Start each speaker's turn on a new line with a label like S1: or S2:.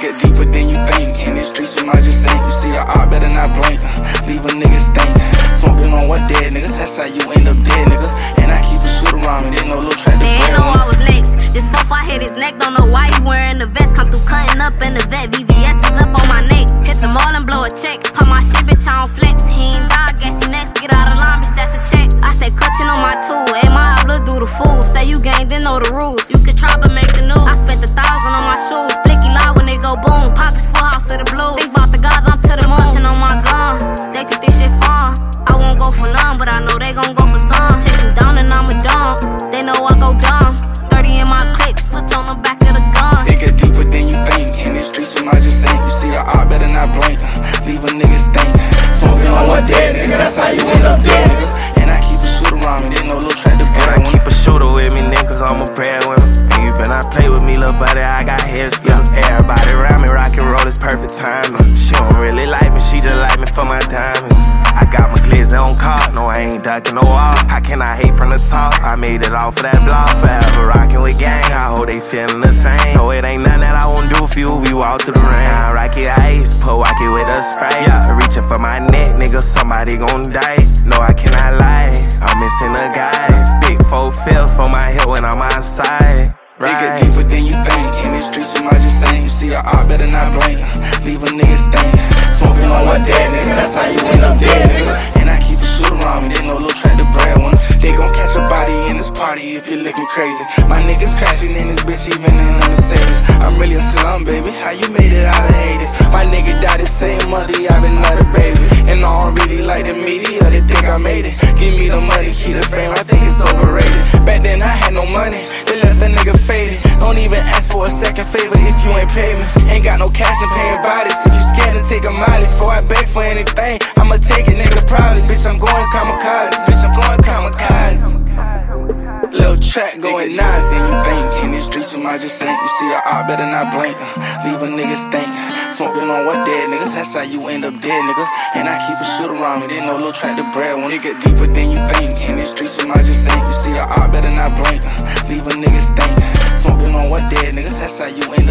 S1: think. In the streets, you might just ain't. You see a art, better not blink. Leave a nigga stink. Smoking on what dead, nigga. That's how you end up dead, nigga. And I keep a shooter around me. There's no little track to
S2: They ain't know. I was next. This fuck, I hit his neck. Don't know why he wearing the vest. Come through cutting up in the vet. VVS is up on my neck. Hit the mall and blow a check. Put my shit, bitch, I don't flex. He ain't die, guess he next. Get out of line, bitch, that's a check. I stay clutching on my tool. Ain't my habla do the fool. Say you gang, then know the rules. You could try, but make the news.
S1: How you end up dead, nigga. And I keep a shooter around me. There's no little track to
S3: And I keep a shooter with me, nigga, cause I'm a breadwinner. And you better not play with me, little buddy, I got heads. Yeah, everybody around me, rock and roll is perfect timing. Uh. She don't really like me, she just like me for my diamonds. I got my glizzy on card, no, I ain't ducking no wall. How can I hate from the top? I made it off of that block, forever rocking with gang. I hope they feeling the same. No, it ain't nothing that I won't do for you. We walk through the rain. I rock it ice, pour walk it with a spray. Yeah, reaching for my neck, nigga, somebody gon' die. No, I cannot lie, I'm missing the guys. Big four fifth for my hip when I'm outside.
S1: Get
S3: Right.
S1: deeper than you think. In the streets, you might just ain't. You see a art, better not blink. Leave a nigga stink. Smoking on what dead, nigga. That's how you end up dead, nigga. And I keep a shooter around me. There's no little track to bread one. They gon' catch a body in this party if you're looking crazy. My niggas crashing in this bitch, even in the Mercedes. I'm really a slum, baby. How you made it out of Give me the money, keep the fame, I think it's overrated. Back then I had no money, they left a nigga faded. Don't even ask for a second favor if you ain't pay me. Ain't got no cash to paying bodies. If you scared to take a miley, before I beg for anything, I'ma take it, nigga, probably. Bitch, I'm going kamikaze. Bitch, I'm going kamikaze. Little track going nuts, and you think in the streets you might just ain't. You see a art, better not blink. Leave a nigga stink. Smoking on what dead, nigga. That's how you end up dead, nigga. And I keep a shooter around me. There's no little track to bread. When it get deeper than you think. In the streets you might just ain't. You see art, better not blink. Leave a nigga stink. Smoking on what dead, nigga. That's how you end